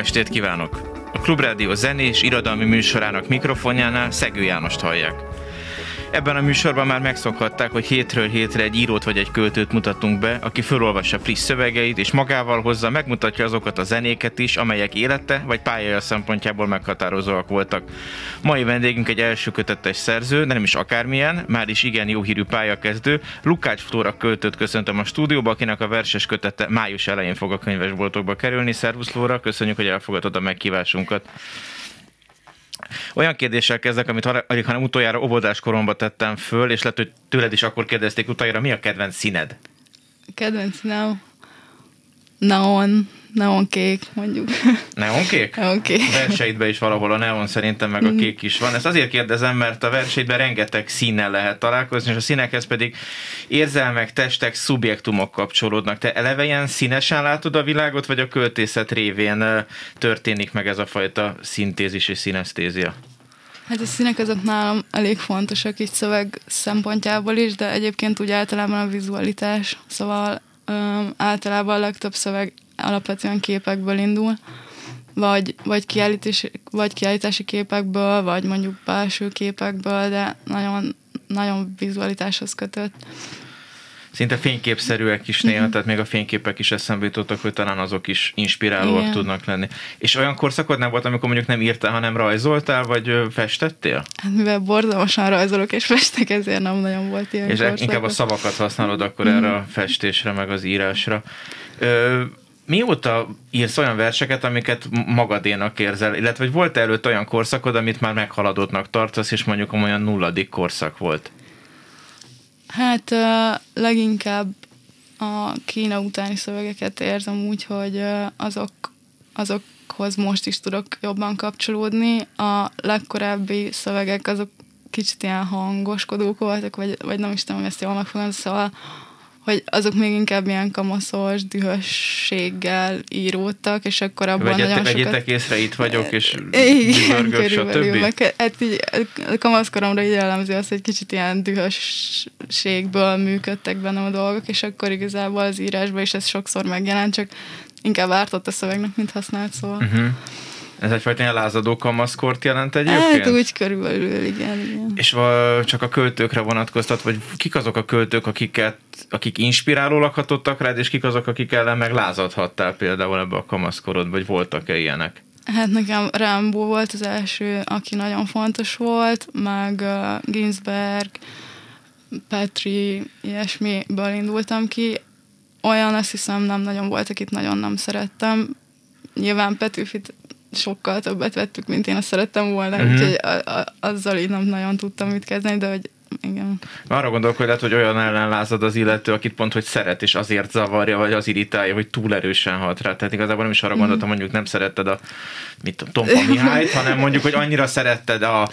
estét kívánok! A Klubrádió zenés irodalmi műsorának mikrofonjánál Szegő Jánost hallják. Ebben a műsorban már megszokhatták, hogy hétről hétre egy írót vagy egy költőt mutatunk be, aki felolvassa friss szövegeit, és magával hozza, megmutatja azokat a zenéket is, amelyek élete vagy pályája szempontjából meghatározóak voltak. Mai vendégünk egy első kötetes szerző, de nem is akármilyen, már is igen jó hírű pályakezdő. Lukács Flóra költőt köszöntöm a stúdióba, akinek a verses kötete május elején fog a könyvesboltokba kerülni. Szervusz Flóra, köszönjük, hogy elfogadod a meghívásunkat. Olyan kérdéssel kezdek, amit alig, hanem utoljára óvodás koromban tettem föl, és lehet, hogy tőled is akkor kérdezték utoljára, mi a kedvenc színed? Kedvenc színem? Neon, neon kék, mondjuk. Neon kék? Neon kék. Verseidben is valahol a neon szerintem meg a kék is van. Ezt azért kérdezem, mert a verseidben rengeteg színnel lehet találkozni, és a színekhez pedig érzelmek, testek, szubjektumok kapcsolódnak. Te eleve ilyen színesen látod a világot, vagy a költészet révén történik meg ez a fajta szintézis és szinesztézia? Hát a színek azok nálam elég fontosak így szöveg szempontjából is, de egyébként úgy általában a vizualitás, szóval um, általában a legtöbb szöveg alapvetően képekből indul, vagy, vagy, kiállítási, vagy kiállítási képekből, vagy mondjuk belső képekből, de nagyon, nagyon vizualitáshoz kötött. Szinte fényképszerűek is néha, mm-hmm. tehát még a fényképek is eszembe jutottak, hogy talán azok is inspirálóak Igen. tudnak lenni. És olyan korszakod nem volt, amikor mondjuk nem írtál, hanem rajzoltál, vagy festettél? Hát mivel borzalmasan rajzolok és festek, ezért nem nagyon volt ilyen És korszakot. inkább a szavakat használod akkor mm. erre a festésre, meg az írásra. Ö, mióta írsz olyan verseket, amiket magadénak érzel, illetve hogy volt előtt olyan korszakod, amit már meghaladottnak tartasz, és mondjuk olyan nulladik korszak volt? Hát uh, leginkább a Kína utáni szövegeket érzem úgy, hogy uh, azok, azokhoz most is tudok jobban kapcsolódni. A legkorábbi szövegek azok kicsit ilyen hangoskodók voltak, vagy, vagy nem is tudom, hogy ezt jól megfogom, szóval hogy azok még inkább ilyen kamaszos dühösséggel íródtak, és akkor abban Vegyet, nagyon sokat... Vegyétek észre, itt vagyok, és Igen, körülbelül. Meg, hát így, kamaszkoromra így jellemző az, hogy kicsit ilyen dühösségből működtek bennem a dolgok, és akkor igazából az írásban is ez sokszor megjelent, csak inkább ártott a szövegnek, mint használt, szóval. Uh-huh. Ez egyfajta ilyen lázadó kamaszkort jelent egyébként? Hát úgy körülbelül, igen, igen. És csak a költőkre vonatkoztat, vagy kik azok a költők, akiket, akik inspirálólag hatottak rád, és kik azok, akik ellen meg lázadhattál például ebbe a kamaszkorod, vagy voltak-e ilyenek? Hát nekem Rambo volt az első, aki nagyon fontos volt, meg uh, Ginsberg, Petri, ilyesmiből indultam ki. Olyan azt hiszem nem nagyon volt, akit nagyon nem szerettem. Nyilván Petőfit sokkal többet vettük, mint én azt szerettem volna, uh-huh. úgyhogy a, a, azzal így nem nagyon tudtam mit kezdeni, de hogy igen. Arra gondolok, hogy lehet, hogy olyan ellen lázad az illető, akit pont, hogy szeret, és azért zavarja, vagy az irritálja, hogy túl erősen hat rá. Tehát igazából nem is arra gondoltam, mondjuk nem szeretted a mit, Tompa Mihályt, hanem mondjuk, hogy annyira szeretted a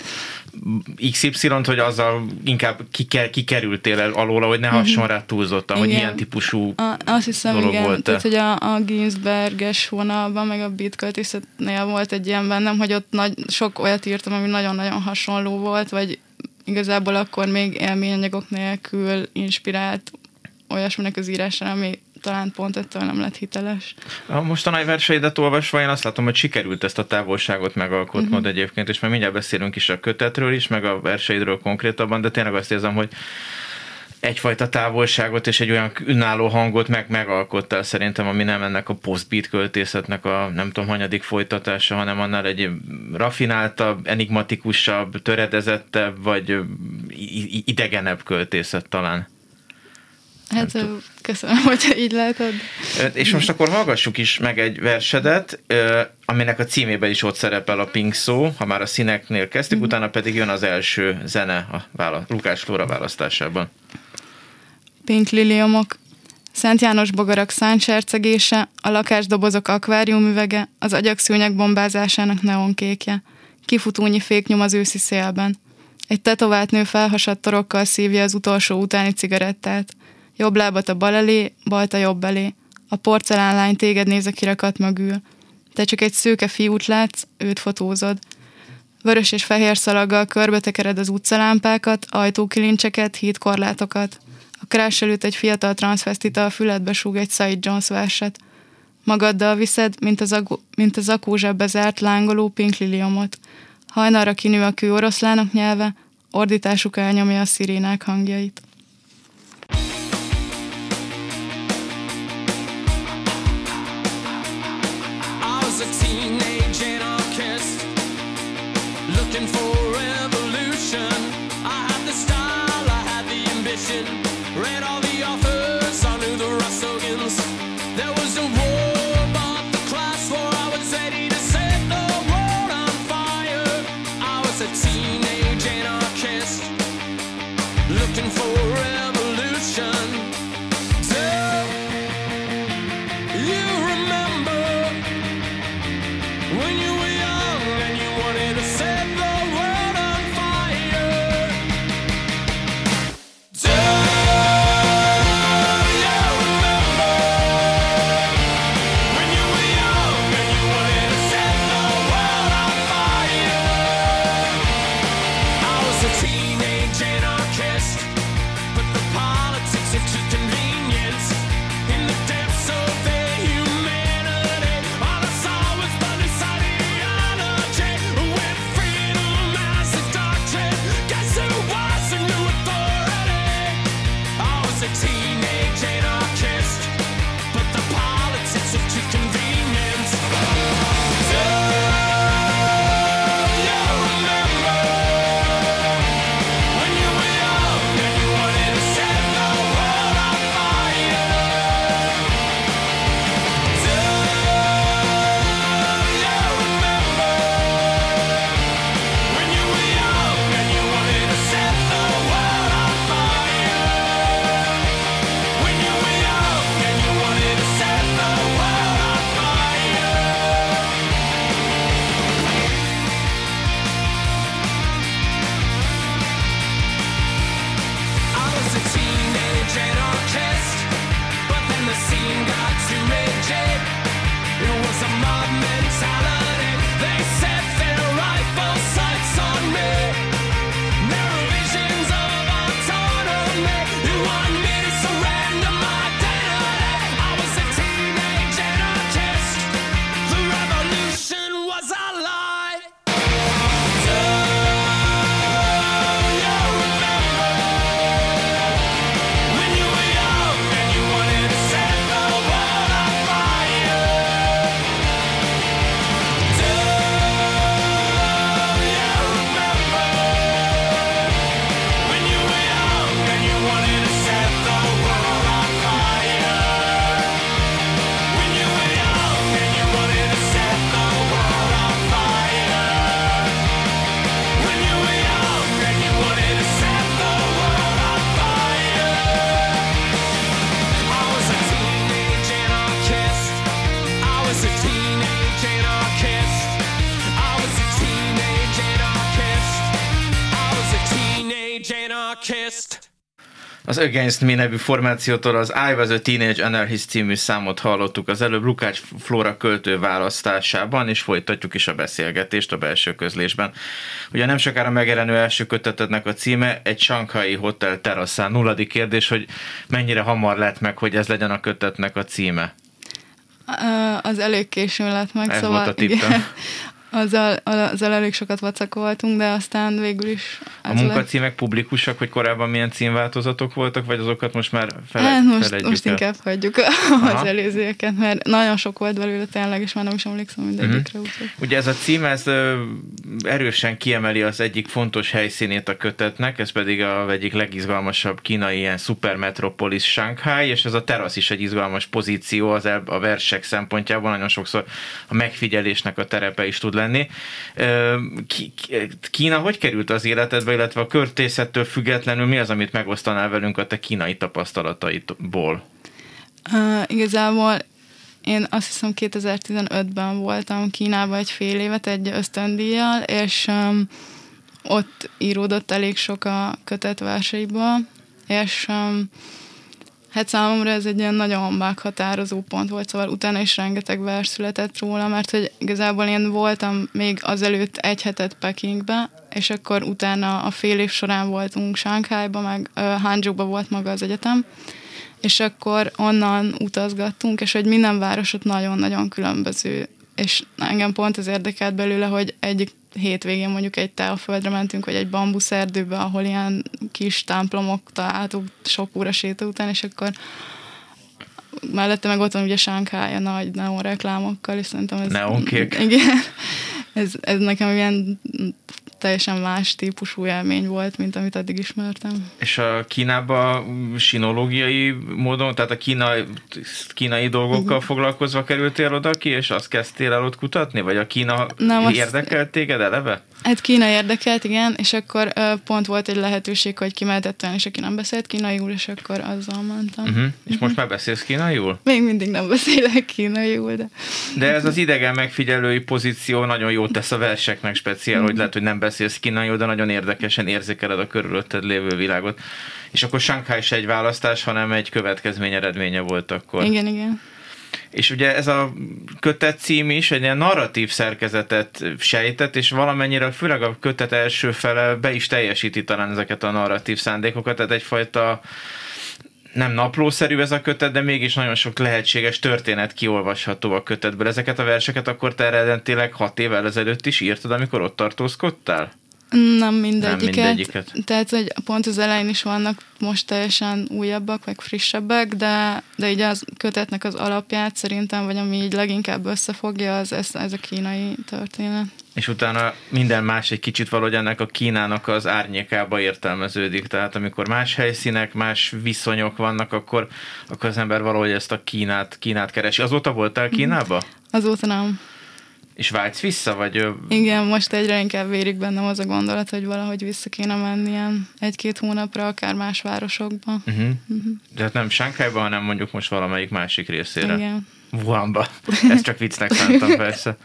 XY-t, hogy azzal inkább kiker, kikerültél el alóla, hogy ne hasson rá túlzottan, igen. hogy ilyen típusú a, azt hiszem, dolog igen. volt. Tehát, hogy a, a Ginsberges vonalban, meg a beat volt egy ilyen bennem, hogy ott nagy, sok olyat írtam, ami nagyon-nagyon hasonló volt, vagy igazából akkor még élményanyagok nélkül inspirált olyasminek az írásra, ami talán pont ettől nem lett hiteles. A mostanai verseidet olvasva én azt látom, hogy sikerült ezt a távolságot megalkotnod uh-huh. egyébként, és már mindjárt beszélünk is a kötetről is, meg a verseidről konkrétabban, de tényleg azt érzem, hogy egyfajta távolságot és egy olyan önálló hangot meg megalkottál szerintem, ami nem ennek a postbeat költészetnek a nem tudom, hanyadik folytatása, hanem annál egy rafináltabb, enigmatikusabb, töredezettebb, vagy idegenebb költészet talán. Hát köszönöm, hogy így látod. És most akkor hallgassuk is meg egy versedet, aminek a címében is ott szerepel a Pink szó, ha már a színeknél kezdtük, mm-hmm. utána pedig jön az első zene a vála- Lukás Lóra választásában. Pink liliomok, Szent János bogarak száncsercegése, a lakásdobozok akváriumüvege, az agyakszőnyek bombázásának neonkékje. Kifutúnyi féknyom az őszi szélben. Egy tetovált nő felhasadt torokkal szívja az utolsó utáni cigarettát. Jobb lábat a bal elé, balt a jobb elé. A porcelánlány téged néz a kirakat mögül. Te csak egy szőke fiút látsz, őt fotózod. Vörös és fehér szalaggal körbetekered az utcalámpákat, ajtókilincseket, hídkorlátokat. Krás előtt egy fiatal transvestita a füledbe súg egy Said Jones verset. Magaddal viszed, mint az, agó, mint az akózsebbe zárt lángoló pink liliomot. Hajnalra kinő a kő oroszlánok nyelve, ordításuk elnyomja a szirénák hangjait. Az Against Me nevű formációtól az I Was a Teenage Anarchist című számot hallottuk az előbb Lukács Flóra költő választásában, és folytatjuk is a beszélgetést a belső közlésben. Ugye nem sokára megjelenő első kötetednek a címe egy Shanghai Hotel teraszán. Nulladik kérdés, hogy mennyire hamar lett meg, hogy ez legyen a kötetnek a címe? Az elég későn lett meg, Ez szóval volt a tippem. Azzal, azzal elég sokat vacakoltunk, de aztán végül is... A munkacímek publikusak, hogy korábban milyen címváltozatok voltak, vagy azokat most már fele, hát most, most el? inkább hagyjuk az előzőeket, mert nagyon sok volt belőle tényleg, és már nem is emlékszem mindegyikre. Uh-huh. Ugye ez a cím, ez erősen kiemeli az egyik fontos helyszínét a kötetnek, ez pedig a egyik legizgalmasabb kínai ilyen supermetropolis Shanghai, és ez a terasz is egy izgalmas pozíció az a versek szempontjából, nagyon sokszor a megfigyelésnek a terepe is tud lenni. Kína hogy került az életedbe, illetve a körtészettől függetlenül mi az, amit megosztanál velünk a te kínai tapasztalataidból? Uh, igazából én azt hiszem 2015-ben voltam Kínában egy fél évet egy ösztöndíjjal, és um, ott íródott elég sok a kötet verseiból, és um, hát számomra ez egy ilyen nagyon meghatározó pont volt, szóval utána is rengeteg vers született róla, mert hogy igazából én voltam még azelőtt egy hetet Pekingbe, és akkor utána a fél év során voltunk Sánkhájba, meg uh, Hangzhouba volt maga az egyetem, és akkor onnan utazgattunk, és hogy minden városot nagyon-nagyon különböző, és engem pont az érdekelt belőle, hogy egyik hétvégén mondjuk egy teaföldre mentünk, vagy egy bambuszerdőbe, ahol ilyen kis templomok találtuk sok óra séta után, és akkor mellette meg ott van ugye a nagy neon reklámokkal, és szerintem ez... Neonkék. Igen. Ez, ez nekem ilyen teljesen más típusú élmény volt, mint amit addig ismertem. És a Kínába sinológiai módon, tehát a kína, kínai dolgokkal uh-huh. foglalkozva kerültél oda ki, és azt kezdtél el ott kutatni? Vagy a Kína Nem, érdekelt azt... téged eleve? Hát Kína érdekelt, igen, és akkor uh, pont volt egy lehetőség, hogy kimehetett olyan, és aki nem beszélt kínaiul, és akkor azzal mentem. Uh-huh. És uh-huh. most már beszélsz kínaiul? Még mindig nem beszélek kínaiul, de... De ez az idegen megfigyelői pozíció nagyon jót tesz a verseknek speciál, uh-huh. hogy lehet, hogy nem beszélsz kínaiul, de nagyon érdekesen érzékeled a körülötted lévő világot. És akkor Shanghai se egy választás, hanem egy következmény eredménye volt akkor. Igen, igen. És ugye ez a kötet cím is egy ilyen narratív szerkezetet sejtett, és valamennyire, főleg a kötet első fele be is teljesíti talán ezeket a narratív szándékokat, tehát egyfajta nem naplószerű ez a kötet, de mégis nagyon sok lehetséges történet kiolvasható a kötetből. Ezeket a verseket akkor te eredetileg hat évvel ezelőtt is írtad, amikor ott tartózkodtál? Nem mindegyiket. Nem mindegyiket. Tehát, hogy pont az elején is vannak most teljesen újabbak, meg frissebbek, de, de így az kötetnek az alapját szerintem, vagy ami így leginkább összefogja, az ez, ez a kínai történet. És utána minden más egy kicsit valahogy ennek a Kínának az árnyékába értelmeződik. Tehát amikor más helyszínek, más viszonyok vannak, akkor, akkor az ember valahogy ezt a Kínát, Kínát keresi. Azóta voltál Kínába? Azóta nem. És vágysz vissza, vagy... Igen, most egyre inkább vérik bennem az a gondolat, hogy valahogy vissza kéne menni ilyen egy-két hónapra, akár más városokba. Uh-huh. Uh-huh. De hát nem Sánkhájba, hanem mondjuk most valamelyik másik részére. Igen. Wuhanba. Ezt csak viccnek szántam persze.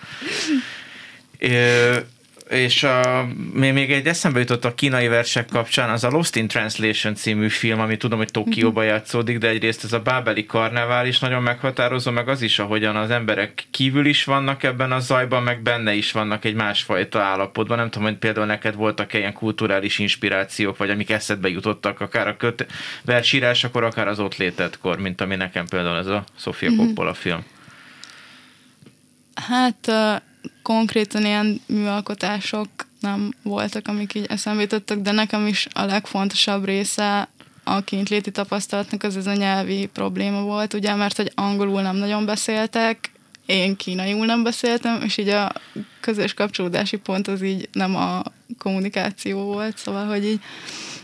És a, még egy eszembe jutott a kínai versek kapcsán, az a Lost in Translation című film, ami tudom, hogy Tokióban mhm. játszódik, de egyrészt ez a bábeli karnevál is nagyon meghatározó, meg az is, ahogyan az emberek kívül is vannak ebben a zajban, meg benne is vannak egy másfajta állapotban. Nem tudom, hogy például neked voltak -e ilyen kulturális inspirációk, vagy amik eszedbe jutottak, akár a köt versírásakor, akár az ott létetkor, mint ami nekem például ez a Sofia mhm. Coppola film. Hát uh konkrétan ilyen műalkotások nem voltak, amik így eszembe jutottak, de nekem is a legfontosabb része a kintléti tapasztalatnak az ez a nyelvi probléma volt, ugye, mert hogy angolul nem nagyon beszéltek, én kínaiul nem beszéltem, és így a közös kapcsolódási pont az így nem a kommunikáció volt, szóval, hogy így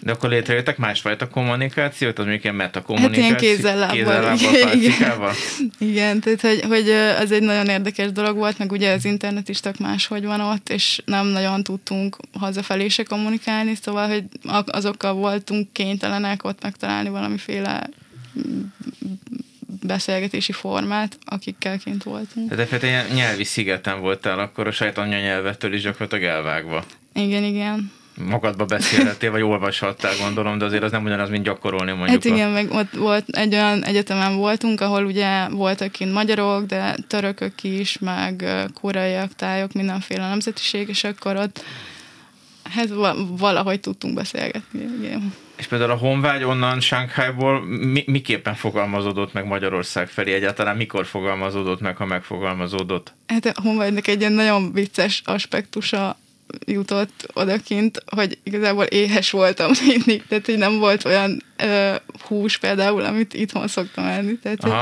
de akkor létrejöttek másfajta kommunikációt, az mondjuk ilyen metakommunikáció? Hát ilyen kézzel-lábbal. igen. igen, tehát hogy, hogy az egy nagyon érdekes dolog volt, meg ugye az internet is tök máshogy van ott, és nem nagyon tudtunk hazafelé se kommunikálni, szóval, hogy azokkal voltunk kénytelenek ott megtalálni valamiféle beszélgetési formát, akikkel kint voltunk. Tehát egy nyelvi szigeten voltál akkor a saját anyanyelvettől is gyakorlatilag elvágva. Igen, igen magadba beszélhetél, vagy olvashattál, gondolom, de azért az nem ugyanaz, mint gyakorolni mondjuk. Hát igen, a... meg ott volt egy olyan egyetemen voltunk, ahol ugye voltak kint magyarok, de törökök is, meg koreaiak, tájok, mindenféle nemzetiség, és akkor ott hát valahogy tudtunk beszélgetni. Igen. És például a honvágy onnan Shanghaiból mi, miképpen fogalmazódott meg Magyarország felé? Egyáltalán mikor fogalmazódott meg, ha megfogalmazódott? Hát a honvágynak egy ilyen nagyon vicces aspektusa jutott odakint, hogy igazából éhes voltam mindig, tehát hogy nem volt olyan ö, hús például, amit itthon szoktam enni, tehát hogy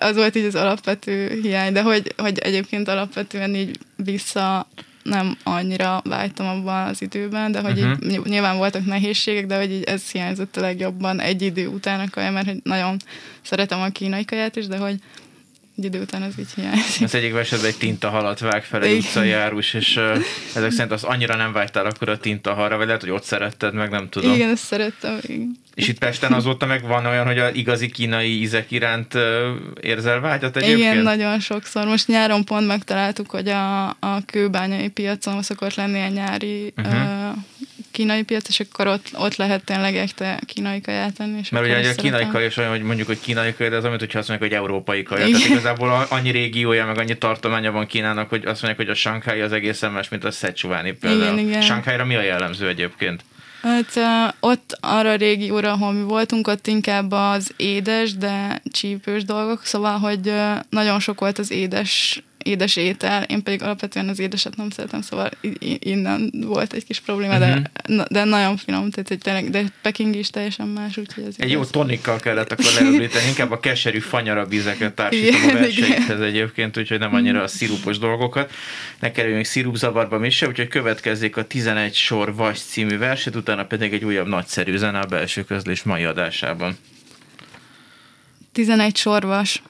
az volt így az alapvető hiány, de hogy, hogy egyébként alapvetően így vissza nem annyira vágytam abban az időben, de hogy uh-huh. így, nyilván voltak nehézségek, de hogy így ez hiányzott a legjobban egy idő után a kaja, mert hogy nagyon szeretem a kínai kaját is, de hogy egy idő után az így hiányzik. Az egyik esetben egy tinta halat vág fel egy utcajárus, és uh, ezek szerint az annyira nem vágytál akkor a tinta halra, vagy lehet, hogy ott szeretted, meg nem tudom. Igen, ezt szerettem, igen. És itt Pesten azóta meg van olyan, hogy az igazi kínai ízek iránt uh, érzel vágyat egyébként? Igen, nagyon sokszor. Most nyáron pont megtaláltuk, hogy a, a kőbányai piacon szokott lenni a nyári uh-huh. uh, kínai piac, és akkor ott, ott lehet tényleg echte kínai kaját enni. És Mert ugye a kínai kaja is olyan, hogy mondjuk, hogy kínai kaja, de az, amit hogyha azt mondják, hogy európai kaja. Igen. Tehát igazából annyi régiója, meg annyi tartománya van Kínának, hogy azt mondják, hogy a Shanghai az egészen más, mint a Szecsuáni például. Igen, igen. Shanghai-ra mi a jellemző egyébként? Hát ott arra a régióra, ahol mi voltunk, ott inkább az édes, de csípős dolgok, szóval, hogy nagyon sok volt az édes édes étel, én pedig alapvetően az édeset nem szeretem, szóval innen volt egy kis probléma, uh-huh. de, mhm. de nagyon finom, tehát hogy tényleg, de Peking is teljesen más, úgyhogy ez Egy igaz. jó tonikkal kellett akkor leöblíteni, inkább a keserű fanyarabb ízeket társítom a versenyhez egyébként, úgyhogy nem annyira a szirupos dolgokat. Ne kerüljünk szirupzavarba mi se, úgyhogy következzék a 11 sor vas című verset, utána pedig egy újabb nagyszerű zene a belső közlés mai adásában. 11 sorvas.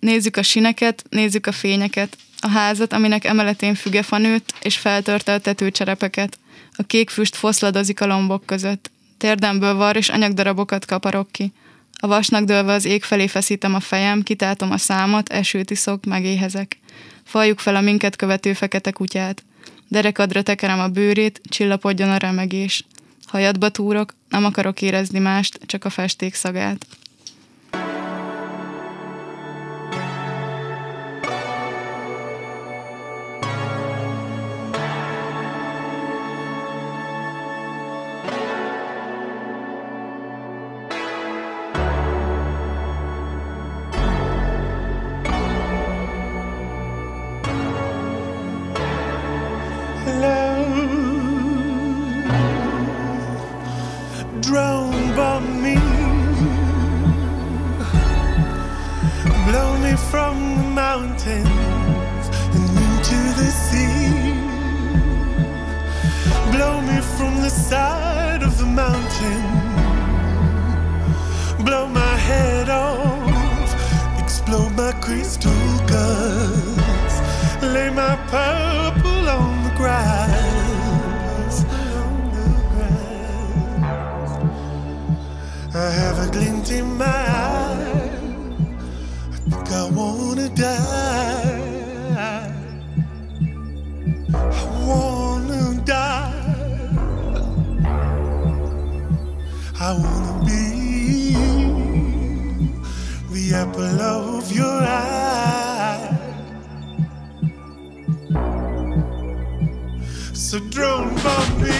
Nézzük a sineket, nézzük a fényeket, a házat, aminek emeletén fügefa nőtt, és feltörte a tetőcserepeket. A kék füst foszladozik a lombok között. Térdemből var és anyagdarabokat kaparok ki. A vasnak dőlve az ég felé feszítem a fejem, kitátom a számot, esőt iszok, megéhezek. Faljuk fel a minket követő fekete kutyát. Derekadra tekerem a bőrét, csillapodjon a remegés. Hajadba túrok, nem akarok érezni mást, csak a festék szagát. from the mountains and into the sea. Blow me from the side of the mountain. Blow my head off. Explode my crystal guns. Lay my purple on the grass. I have a glint in my eye. I wanna die. I wanna die. I wanna be the apple of your eye. So drone bomb me,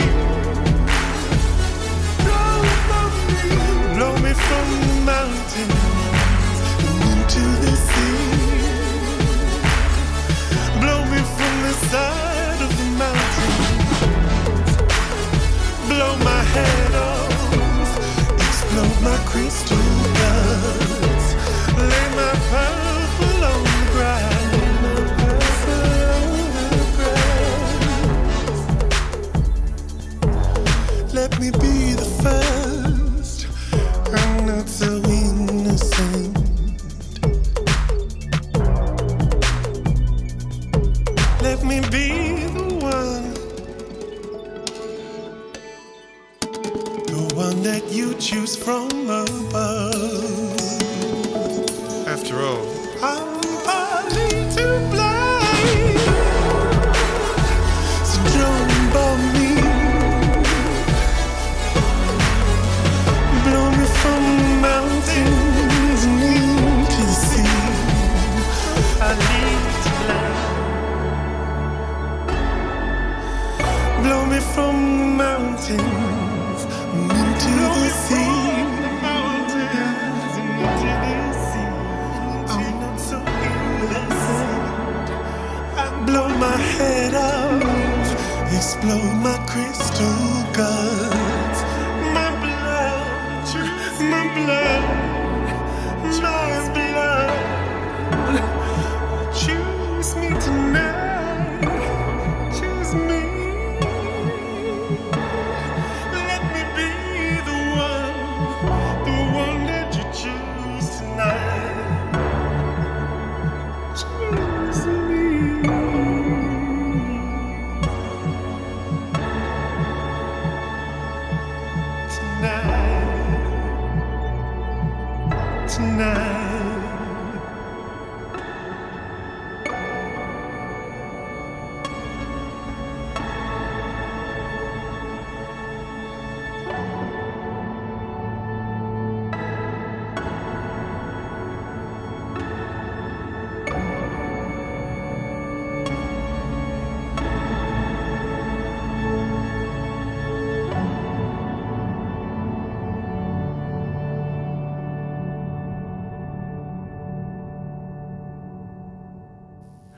drone bomb me, blow me from the mountain to the sea. Blow me from the side of the mountain. Blow my head off. Explode my crystal. from us.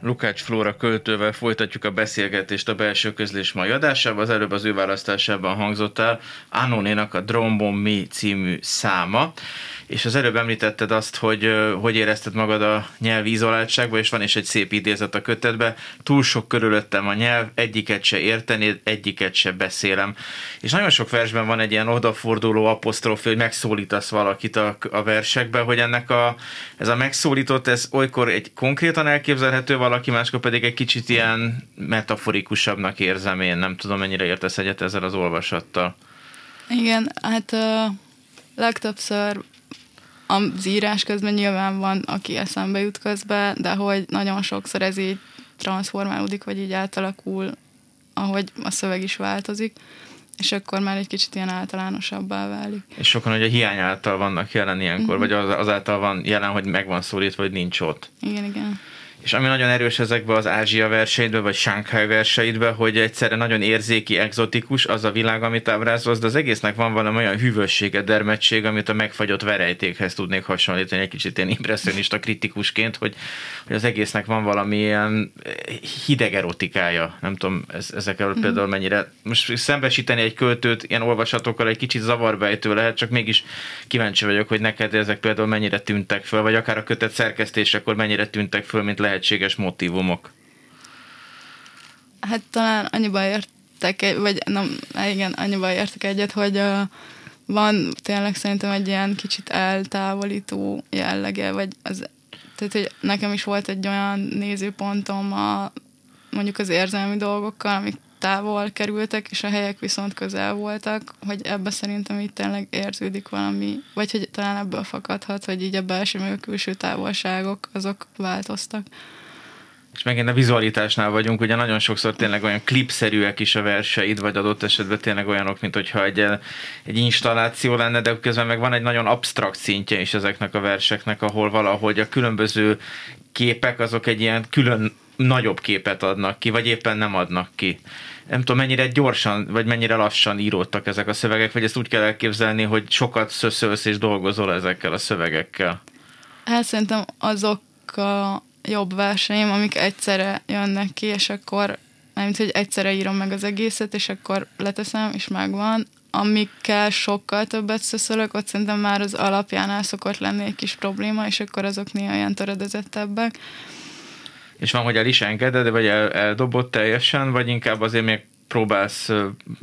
Lukács Flóra költővel folytatjuk a beszélgetést a belső közlés mai adásában. Az előbb az ő választásában hangzott el Anonénak a Drombon Mi című száma és az előbb említetted azt, hogy hogy érezted magad a nyelvi izoláltságban, és van is egy szép idézet a kötetben, túl sok körülöttem a nyelv, egyiket se érteni, egyiket se beszélem. És nagyon sok versben van egy ilyen odaforduló apostrof, hogy megszólítasz valakit a, a versekbe, hogy ennek a, ez a megszólított, ez olykor egy konkrétan elképzelhető valaki, máskor pedig egy kicsit ilyen metaforikusabbnak érzem én, nem tudom mennyire értesz egyet ezzel az olvasattal. Igen, hát uh, legtöbbször az írás közben nyilván van, aki eszembe jut közben, de hogy nagyon sokszor ez így transformálódik, vagy így átalakul, ahogy a szöveg is változik, és akkor már egy kicsit ilyen általánosabbá válik. És sokan hogy a hiány által vannak jelen ilyenkor, mm-hmm. vagy az, azáltal van jelen, hogy meg van szólítva, vagy nincs ott. Igen, igen. És ami nagyon erős ezekben az Ázsia verseidben, vagy Shanghai verseidben, hogy egyszerre nagyon érzéki, exotikus az a világ, amit ábrázolsz, de az egésznek van valami olyan hűvössége, dermedtség, amit a megfagyott verejtékhez tudnék hasonlítani egy kicsit ilyen impressionista kritikusként, hogy, hogy az egésznek van valami ilyen hideg erotikája. Nem tudom, ez, ezekkel mm. például mennyire. Most szembesíteni egy költőt ilyen olvasatokkal egy kicsit zavarbejtő lehet, csak mégis kíváncsi vagyok, hogy neked ezek például mennyire tűntek föl, vagy akár a kötet szerkesztésekor mennyire tűntek föl, mint lehetséges motivumok? Hát talán annyiban értek, vagy nem, igen, annyiban értek egyet, hogy uh, van tényleg szerintem egy ilyen kicsit eltávolító jellege, vagy az, tehát, hogy nekem is volt egy olyan nézőpontom a, mondjuk az érzelmi dolgokkal, amik távol kerültek, és a helyek viszont közel voltak, hogy ebbe szerintem itt tényleg érződik valami, vagy hogy talán ebből fakadhat, hogy így a belső meg a külső távolságok azok változtak. És megint a vizualitásnál vagyunk, ugye nagyon sokszor tényleg olyan klipszerűek is a verseid, vagy adott esetben tényleg olyanok, mint hogyha egy, egy installáció lenne, de közben meg van egy nagyon absztrakt szintje is ezeknek a verseknek, ahol valahogy a különböző képek azok egy ilyen külön nagyobb képet adnak ki, vagy éppen nem adnak ki. Nem tudom, mennyire gyorsan, vagy mennyire lassan íródtak ezek a szövegek, vagy ezt úgy kell elképzelni, hogy sokat szöszölsz és dolgozol ezekkel a szövegekkel. Hát szerintem azok a jobb versenyem, amik egyszerre jönnek ki, és akkor nem hogy egyszerre írom meg az egészet, és akkor leteszem, és megvan. Amikkel sokkal többet szöszölök, ott szerintem már az alapjánál szokott lenni egy kis probléma, és akkor azok néha ilyen töredezettebbek és van, hogy el is engeded, vagy el, eldobod teljesen, vagy inkább azért még próbálsz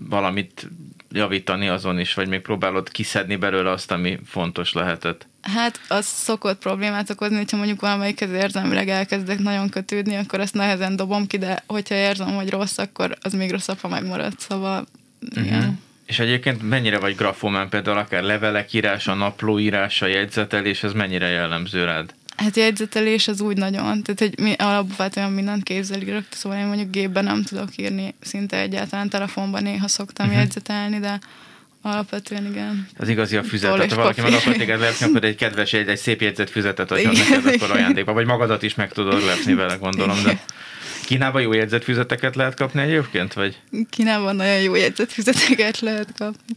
valamit javítani azon is, vagy még próbálod kiszedni belőle azt, ami fontos lehetett? Hát az szokott problémát okozni, hogyha mondjuk valamelyikhez érzelmileg elkezdek nagyon kötődni, akkor ezt nehezen dobom ki, de hogyha érzem, hogy rossz, akkor az még rosszabb, ha megmarad, szóval igen. Uh-huh. És egyébként mennyire vagy grafomán, például akár levelek írása, napló írása, jegyzetelés, ez mennyire jellemző rád? Hát jegyzetelés az úgy nagyon, tehát hogy mi, alapvetően mindent kézzel írok, szóval én mondjuk gépben nem tudok írni, szinte egyáltalán telefonban néha szoktam uh-huh. jegyzetelni, de alapvetően igen. Az igazi a füzet, ha valaki meg akar téged lepni, akkor egy kedves, egy, egy szép jegyzett füzetet adjon neked akkor ajándékba, vagy magadat is meg tudod lepni vele, gondolom, de Kínában jó jegyzett füzeteket lehet kapni egyébként, vagy? Kínában nagyon jó jegyzett füzeteket lehet kapni.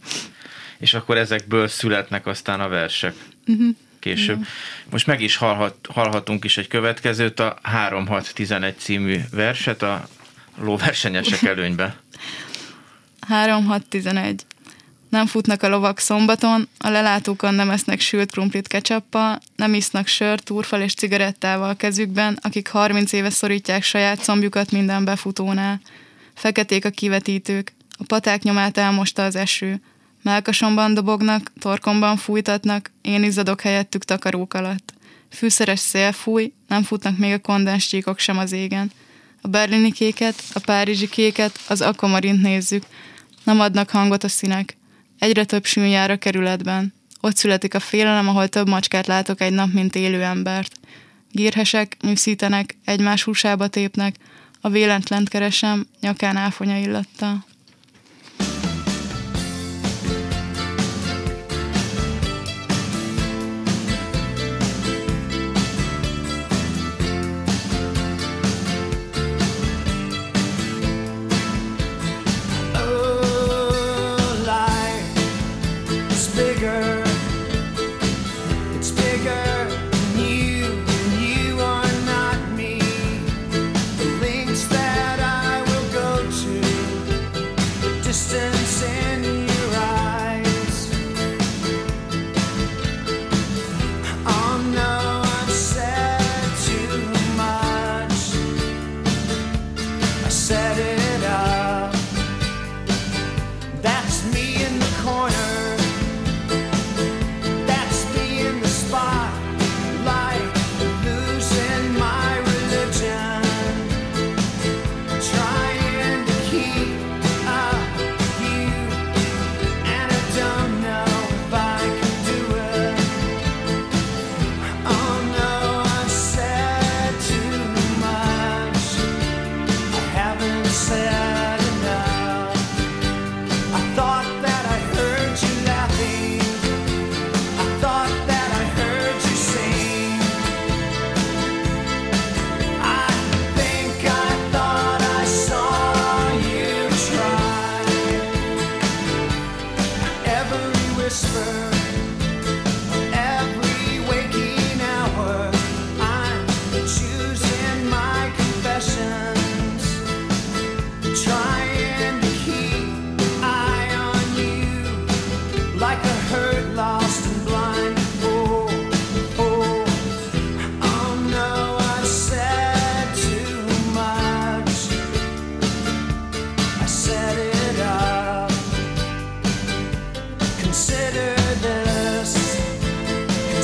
És akkor ezekből születnek aztán a versek. Uh-huh később. Mm. Most meg is hallhat, hallhatunk is egy következőt, a 3-6-11 című verset a lóversenyesek előnybe. 3-6-11 nem futnak a lovak szombaton, a lelátókon nem esznek sült krumplit kecsappal, nem isznak sört, túrfal és cigarettával a kezükben, akik 30 éve szorítják saját combjukat minden befutónál. Feketék a kivetítők, a paták nyomát elmosta az eső. Melkasomban dobognak, torkomban fújtatnak, én izzadok helyettük takarók alatt. Fűszeres szél fúj, nem futnak még a kondenscsíkok sem az égen. A berlini kéket, a párizsi kéket, az akvamarint nézzük. Nem adnak hangot a színek. Egyre több sűn jár a kerületben. Ott születik a félelem, ahol több macskát látok egy nap, mint élő embert. Gírhesek, nyűszítenek, egymás húsába tépnek, a vélentlent keresem, nyakán áfonya illatta.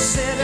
said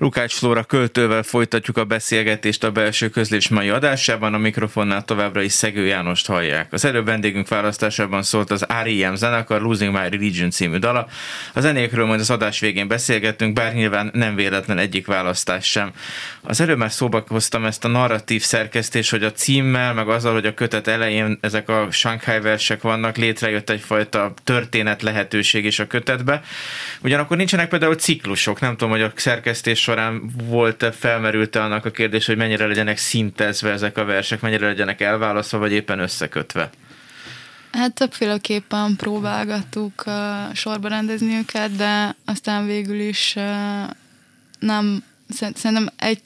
Lukács Flóra költővel folytatjuk a beszélgetést a belső közlés mai adásában, a mikrofonnál továbbra is Szegő Jánost hallják. Az előbb vendégünk választásában szólt az R.E.M. zenekar Losing My Religion című dala. A zenékről majd az adás végén beszélgettünk, bár nyilván nem véletlen egyik választás sem. Az előbb már szóba hoztam ezt a narratív szerkesztés, hogy a címmel, meg azzal, hogy a kötet elején ezek a Shanghai versek vannak, létrejött egyfajta történet lehetőség is a kötetbe. Ugyanakkor nincsenek például ciklusok, nem tudom, hogy a szerkesztés során volt-e, felmerült-e annak a kérdés, hogy mennyire legyenek szintezve ezek a versek, mennyire legyenek elválasztva, vagy éppen összekötve? Hát többféleképpen próbálgattuk uh, sorba rendezni őket, de aztán végül is uh, nem, szerintem egy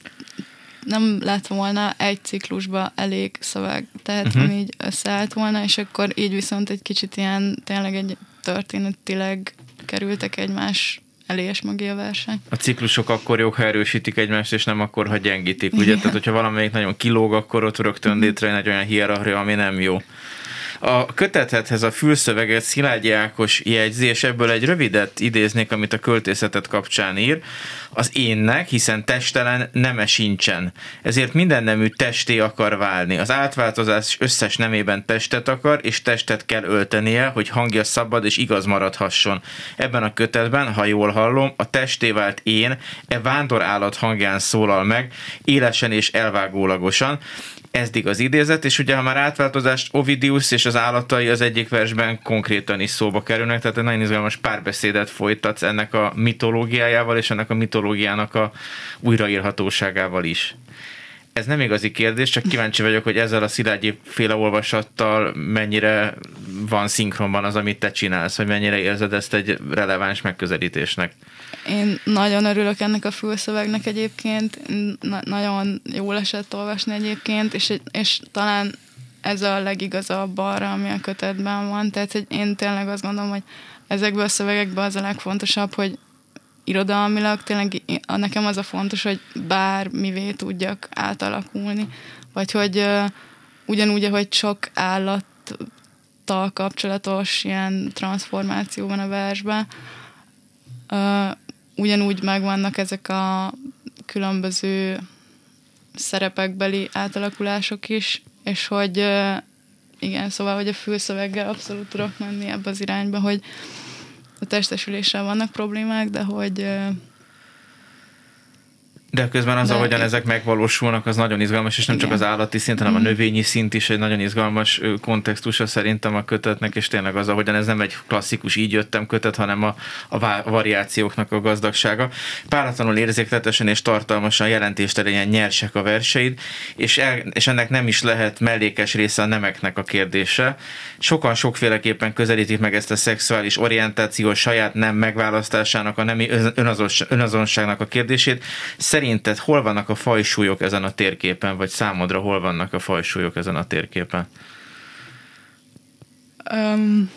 nem lett volna egy ciklusba elég szöveg, tehát uh-huh. így összeállt volna, és akkor így viszont egy kicsit ilyen tényleg egy történetileg kerültek egymás elés mögé a verseny. A ciklusok akkor jók, ha erősítik egymást, és nem akkor, ha gyengítik. Ugye? Igen. Tehát, hogyha valamelyik nagyon kilóg, akkor ott rögtön létrejön egy olyan hierarchia, ami nem jó. A kötethethez a fülszöveget Szilágyi Ákos jegyzi, és ebből egy rövidet idéznék, amit a költészetet kapcsán ír. Az énnek, hiszen testelen neme sincsen. Ezért minden nemű testé akar válni. Az átváltozás összes nemében testet akar, és testet kell öltenie, hogy hangja szabad és igaz maradhasson. Ebben a kötetben, ha jól hallom, a testé vált én, e vándor állat hangján szólal meg, élesen és elvágólagosan ezdig az idézet, és ugye ha már átváltozást Ovidius és az állatai az egyik versben konkrétan is szóba kerülnek, tehát egy nagyon izgalmas párbeszédet folytatsz ennek a mitológiájával és ennek a mitológiának a újraírhatóságával is. Ez nem igazi kérdés, csak kíváncsi vagyok, hogy ezzel a Szilágyi féle olvasattal mennyire van szinkronban az, amit te csinálsz, vagy mennyire érzed ezt egy releváns megközelítésnek. Én nagyon örülök ennek a fülszövegnek egyébként, Na- nagyon jól esett olvasni egyébként, és, és talán ez a legigazabb arra, ami a kötetben van. Tehát hogy én tényleg azt gondolom, hogy ezekből a szövegekben az a legfontosabb, hogy irodalmilag tényleg nekem az a fontos, hogy bármivé tudjak átalakulni, vagy hogy uh, ugyanúgy, ahogy sok állattal kapcsolatos ilyen transformáció van a versben, uh, ugyanúgy megvannak ezek a különböző szerepekbeli átalakulások is, és hogy igen, szóval, hogy a fülszöveggel abszolút tudok menni ebbe az irányba, hogy a testesüléssel vannak problémák, de hogy de közben az, De ahogyan ezek megvalósulnak, az nagyon izgalmas, és nem Igen. csak az állati szint, hanem a mhm. növényi szint is egy nagyon izgalmas kontextusa szerintem a kötetnek, és tényleg az, ahogyan ez nem egy klasszikus így jöttem kötet, hanem a, a variációknak a gazdagsága. Páratlanul érzékletesen és tartalmasan jelentéstelenjen nyersek a verseid, és, el, és ennek nem is lehet mellékes része a nemeknek a kérdése. Sokan sokféleképpen közelítik meg ezt a szexuális orientáció saját nem megválasztásának, a nemi önazonságnak a kérdését. Szerint szerinted hol vannak a fajsúlyok ezen a térképen, vagy számodra hol vannak a fajsúlyok ezen a térképen? Um,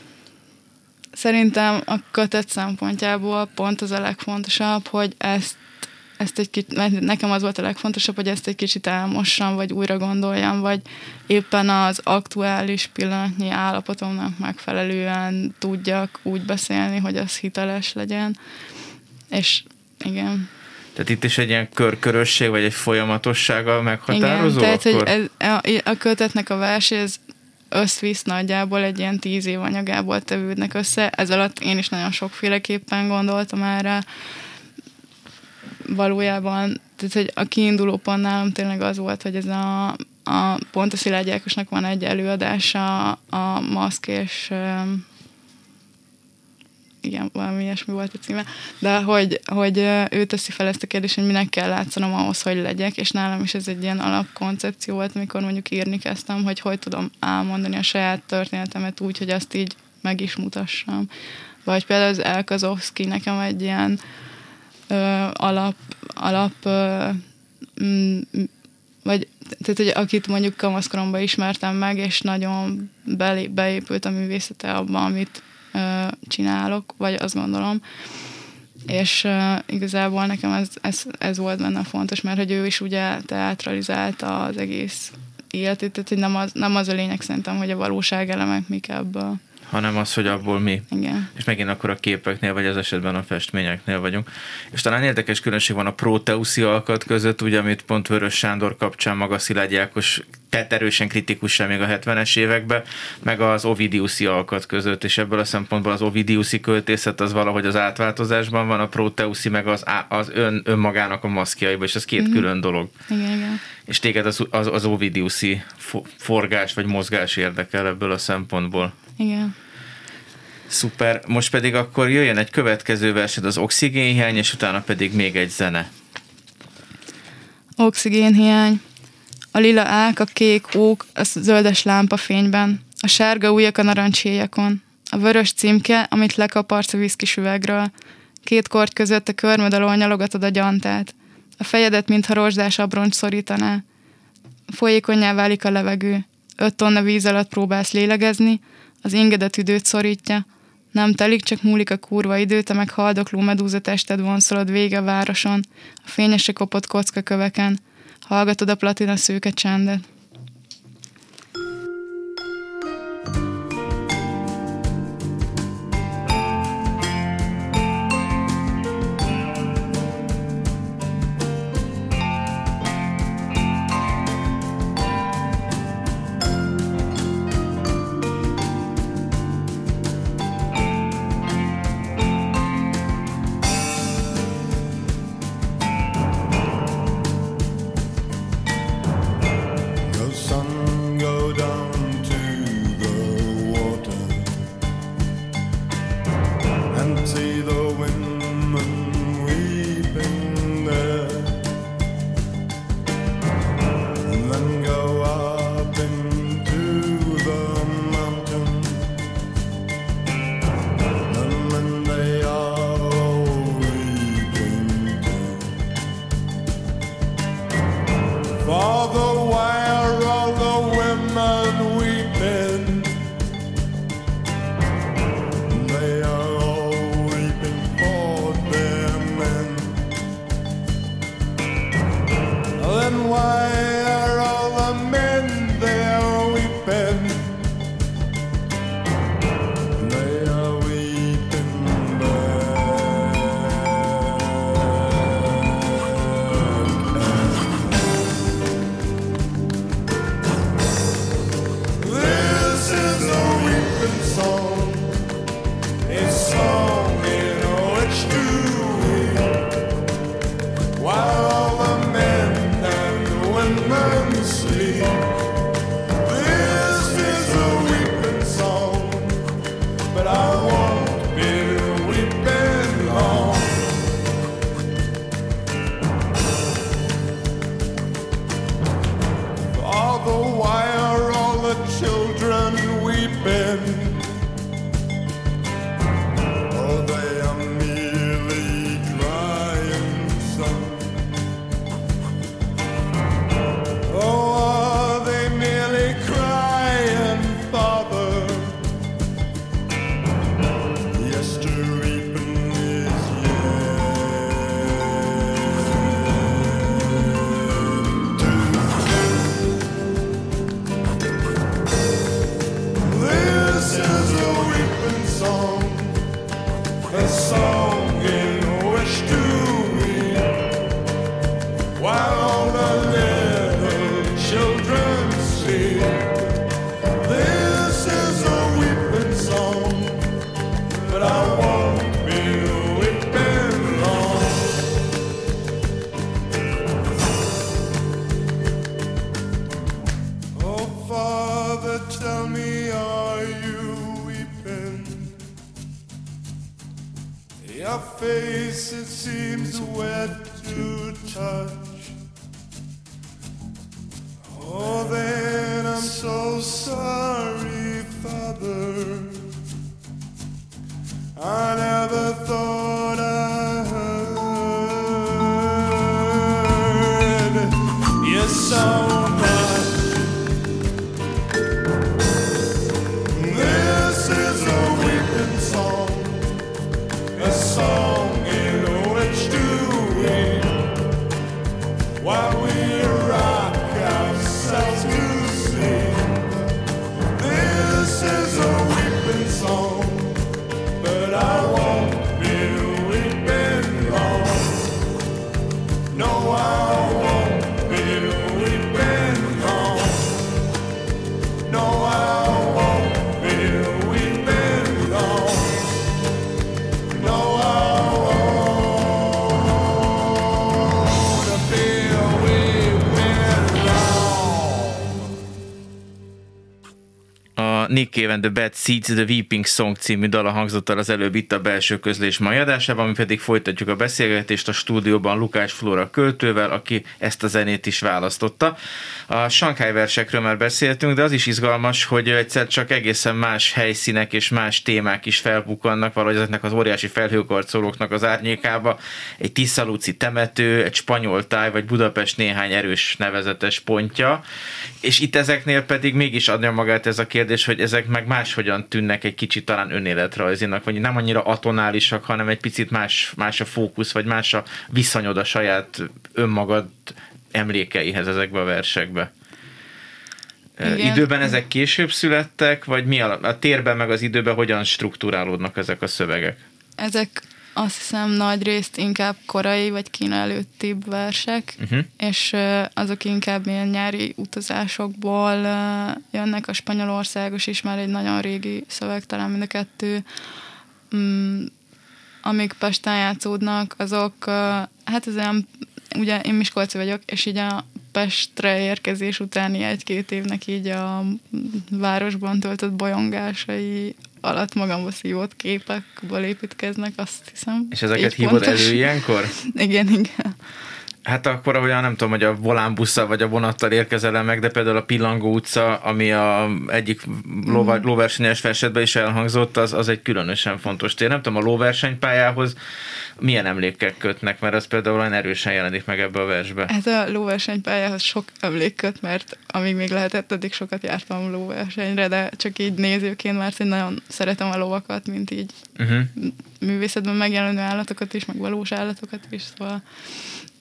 szerintem a kötet szempontjából pont az a legfontosabb, hogy ezt ezt egy kicsit, nekem az volt a legfontosabb, hogy ezt egy kicsit elmossam, vagy újra gondoljam, vagy éppen az aktuális pillanatnyi állapotomnak megfelelően tudjak úgy beszélni, hogy az hiteles legyen. És igen. Tehát itt is egy ilyen körkörösség, vagy egy folyamatossága meghatározó? Igen, tehát akkor? hogy ez, a, a kötetnek a vers, ez összvisz nagyjából egy ilyen tíz év anyagából tevődnek össze. Ez alatt én is nagyon sokféleképpen gondoltam erre. Valójában, tehát hogy a kiinduló pont nálam tényleg az volt, hogy ez a, a pont a Szilágy van egy előadása a maszk és igen, valami ilyesmi volt a címe, de hogy, hogy ő teszi fel ezt a kérdést, hogy minek kell látszanom ahhoz, hogy legyek, és nálam is ez egy ilyen alapkoncepció volt, amikor mondjuk írni kezdtem, hogy hogy tudom elmondani a saját történetemet úgy, hogy azt így meg is mutassam. Vagy például az Elkazovszki nekem egy ilyen ö, alap, alap ö, m, vagy tehát, hogy akit mondjuk kamaszkoromban ismertem meg, és nagyon belé, beépült a művészete abban, amit csinálok, vagy azt gondolom. És uh, igazából nekem ez, ez, ez volt benne fontos, mert hogy ő is ugye teatralizálta az egész életét, tehát hogy nem az, nem az a lényeg szerintem, hogy a valóság elemek mik ebből. Hanem az, hogy abból mi. Igen. És megint akkor a képeknél, vagy az esetben a festményeknél vagyunk. És talán érdekes különbség van a proteuszi alkat között, ugye, amit pont Vörös Sándor kapcsán maga Szilágyi Ákos tett erősen kritikussá még a 70-es években, meg az Ovidiuszi alkat között, és ebből a szempontból az Ovidiuszi költészet az valahogy az átváltozásban van, a Proteuszi meg az, az ön, önmagának a maszkjaiba, és ez két mm-hmm. külön dolog. Igen, igen. És téged az, az, az Ovidiuszi forgás vagy mozgás érdekel ebből a szempontból. Igen. Szuper. Most pedig akkor jöjjön egy következő versed, az oxigénhiány, és utána pedig még egy zene. Oxigénhiány. A lila ák, a kék ók, a zöldes lámpafényben. A sárga ujjak a narancshéjakon. A vörös címke, amit lekaparsz a viszkis üvegről. Két kort között a körmöd alól nyalogatod a gyantát. A fejedet, mintha rozsdás abroncs szorítaná. Folyékonyá válik a levegő. Öt tonna víz alatt próbálsz lélegezni, az ingedet üdőt szorítja. Nem telik, csak múlik a kurva idő, te meg haldokló medúza tested vonszolod vége városon, a fényesre kopott kocka köveken. Hallgatod a platina szőke csendet. Cave The Bad Seeds, The Weeping Song című dala hangzott el az előbb itt a belső közlés mai adásában, ami pedig folytatjuk a beszélgetést a stúdióban Lukás Flóra költővel, aki ezt a zenét is választotta. A Shanghai versekről már beszéltünk, de az is izgalmas, hogy egyszer csak egészen más helyszínek és más témák is felbukkannak, valahogy ezeknek az óriási felhőkarcolóknak az árnyékába. Egy Tiszalúci temető, egy spanyol táj, vagy Budapest néhány erős nevezetes pontja, és itt ezeknél pedig mégis adja magát ez a kérdés, hogy ezek meg máshogyan tűnnek egy kicsit talán önéletrajzinak, vagy nem annyira atonálisak, hanem egy picit más, más a fókusz, vagy más a viszonyod a saját önmagad emlékeihez ezekbe a versekbe. Igen. Időben ezek később születtek, vagy mi a, a térben meg az időben hogyan struktúrálódnak ezek a szövegek? Ezek azt hiszem nagy részt inkább korai vagy Kína előtti versek, uh-huh. és azok inkább ilyen nyári utazásokból jönnek. A spanyolországos is már egy nagyon régi szöveg, talán mind a kettő. Mm, amik Pesten játszódnak, azok, hát ez olyan, ugye én Miskolci vagyok, és így a Pestre érkezés utáni egy-két évnek így a városban töltött bolyongásai alatt magamba szívott képekből építkeznek, azt hiszem. És ezeket hívod elő ilyenkor? igen, igen. Hát akkor olyan nem tudom, hogy a volánbusszal vagy a vonattal érkezel meg, de például a Pillangó utca, ami a egyik lóva, mm. lóversenyes versetben is elhangzott, az, az egy különösen fontos tér. Nem tudom, a lóversenypályához milyen emlékek kötnek, mert az például olyan erősen jelenik meg ebbe a versbe. Hát a lóversenypályához sok emlék köt, mert amíg még lehetett, addig sokat jártam lóversenyre, de csak így nézőként, mert én nagyon szeretem a lovakat, mint így uh-huh. művészetben megjelenő állatokat is, meg valós állatokat is, szóval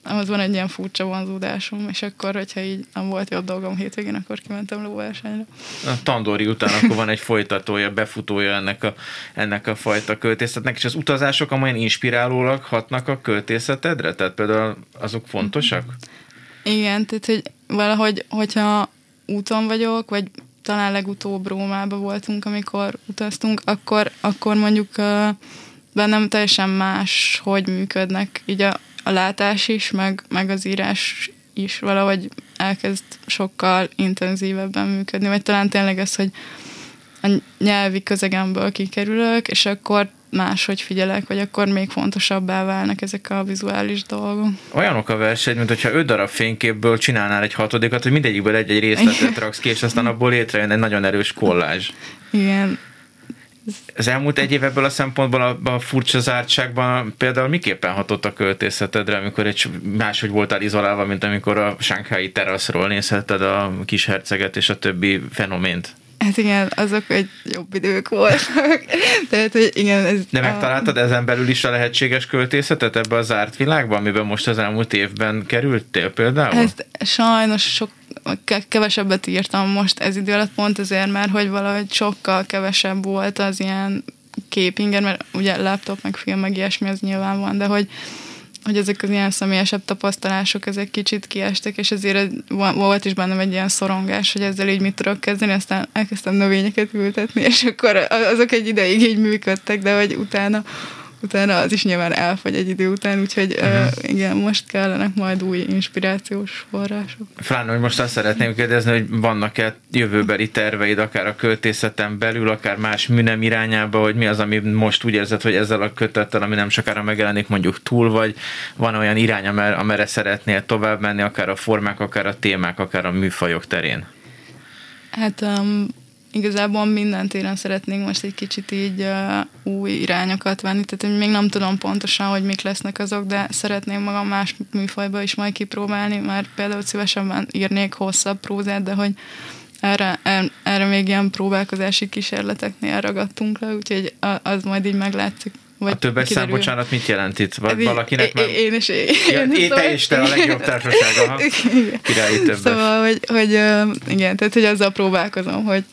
ahhoz van egy ilyen furcsa vonzódásom, és akkor, hogyha így nem volt jobb dolgom hétvégén, akkor kimentem lóversenyre. A Tandori után akkor van egy folytatója, befutója ennek a, ennek a fajta költészetnek, és az utazások amolyan inspirálólag hatnak a költészetedre? Tehát például azok fontosak? Igen, tehát hogy valahogy, hogyha úton vagyok, vagy talán legutóbb Rómába voltunk, amikor utaztunk, akkor, akkor mondjuk uh, bennem teljesen más, hogy működnek így a, a látás is, meg, meg az írás is valahogy elkezd sokkal intenzívebben működni, vagy talán tényleg ez, hogy a nyelvi közegemből kikerülök, és akkor máshogy figyelek, vagy akkor még fontosabbá válnak ezek a vizuális dolgok. Olyanok a verseny, mint hogyha öt darab fényképből csinálnál egy hatodikat, hogy mindegyikből egy-egy részletet raksz ki, és aztán abból létrejön egy nagyon erős kollázs. Igen, az elmúlt egy év ebből a szempontból a, a furcsa zártságban például miképpen hatott a költészetedre, amikor egy máshogy voltál izolálva, mint amikor a Sánkhái teraszról nézhetted a kis herceget és a többi fenomént? Hát igen, azok egy jobb idők voltak. Tehát, hogy igen, ez De megtaláltad a... ezen belül is a lehetséges költészetet ebbe a zárt világban, amiben most az elmúlt évben kerültél például? Hát sajnos sok kevesebbet írtam most ez idő alatt, pont azért, mert hogy valahogy sokkal kevesebb volt az ilyen képinger, mert ugye laptop, meg film, meg ilyesmi, az nyilván van, de hogy hogy ezek az ilyen személyesebb tapasztalások, ezek kicsit kiestek, és ezért volt is bennem egy ilyen szorongás, hogy ezzel így mit tudok kezdeni, aztán elkezdtem növényeket ültetni, és akkor azok egy ideig így működtek, de hogy utána utána az is nyilván elfogy egy idő után, úgyhogy uh-huh. uh, igen, most kellenek majd új inspirációs források. Flána, hogy most azt szeretném kérdezni, hogy vannak-e jövőbeli terveid, akár a költészeten belül, akár más műnem irányába, hogy mi az, ami most úgy érzed, hogy ezzel a kötettel, ami nem sokára megjelenik, mondjuk túl vagy, van olyan irány, amerre szeretnél tovább menni, akár a formák, akár a témák, akár a műfajok terén? Hát um, igazából minden téren szeretnénk most egy kicsit így uh, új irányokat venni, tehát még nem tudom pontosan, hogy mik lesznek azok, de szeretném magam más műfajba is majd kipróbálni, mert például szívesebben írnék hosszabb prózát, de hogy erre, erre még ilyen próbálkozási kísérleteknél ragadtunk le, úgyhogy az majd így meglátszik. Vagy a többes szám, bocsánat, mit jelent itt? Vagy valakinek már... Én is én. Ja, én, én te is, te a legjobb társaság, aha. Királyi többes. Szóval, hogy, hogy igen, tehát hogy azzal próbálkozom, hogy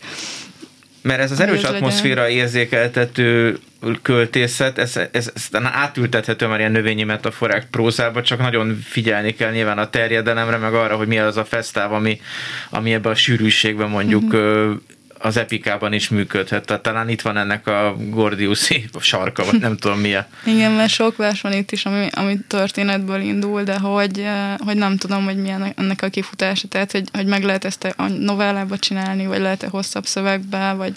mert ez az erős atmoszféra legyen. érzékeltető költészet, ez, ez, ez átültethető már ilyen növényi metaforák prózába, csak nagyon figyelni kell nyilván a terjedelemre, meg arra, hogy mi az a fesztáv, ami, ami ebben a sűrűségben mondjuk uh-huh az epikában is működhet. Tehát talán itt van ennek a Gordiuszi sarka, vagy nem tudom milyen. Igen, mert sok vers van itt is, ami, ami történetből indul, de hogy, eh, hogy nem tudom, hogy milyen ennek a kifutása. Tehát, hogy, hogy meg lehet ezt a novellába csinálni, vagy lehet-e hosszabb szövegbe, vagy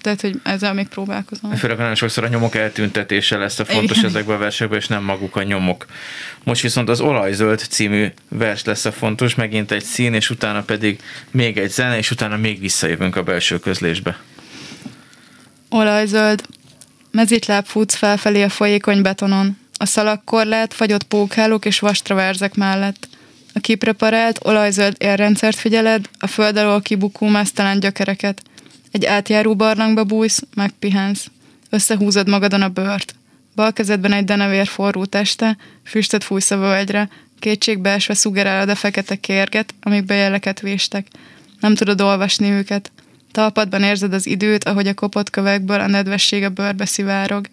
tehát, hogy ezzel még próbálkozom. Főleg nagyon sokszor a nyomok eltüntetése lesz a fontos Igen. ezekben a versekben, és nem maguk a nyomok. Most viszont az Olajzöld című vers lesz a fontos, megint egy szín, és utána pedig még egy zene, és utána még visszajövünk a belső közlésbe. Olajzöld. Mezitláb futsz felfelé a folyékony betonon. A szalagkorlát, fagyott pókhálók és vastraverzek mellett. A kipreparált, olajzöld élrendszert figyeled, a föld alól kibukó mesztelen gyökereket – egy átjáró barlangba bújsz, megpihensz. Összehúzod magadon a bört. Bal kezedben egy denevér forró teste, füstöt fújsz a völgyre, kétségbe esve szugerálod a fekete kérget, amikbe jeleket véstek. Nem tudod olvasni őket. Talpadban érzed az időt, ahogy a kopott kövekből a nedvesség a bőrbe szivárog.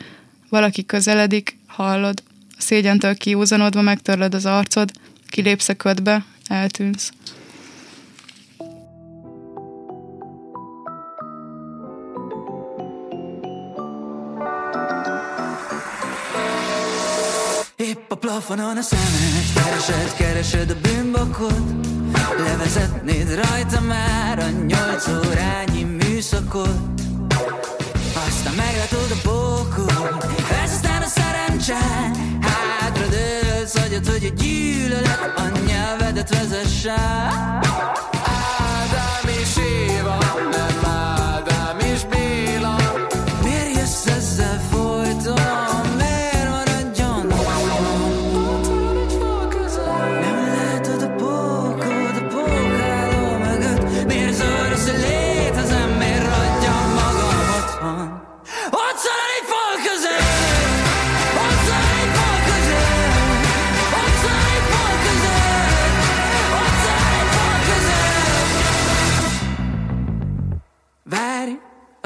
Valaki közeledik, hallod. A szégyentől kiúzanodva megtörled az arcod, kilépsz a ködbe, eltűnsz. Épp a plafonon a szemed Keresed, keresed a bűnbakot Levezetnéd rajta már a nyolc órányi műszakot. Aztán meglátod a bókot Ez aztán a szerencsán Hátra dőlsz, agyad, hogy a gyűlölet A nyelvedet vezessen Ádám és Éva Nem Ádám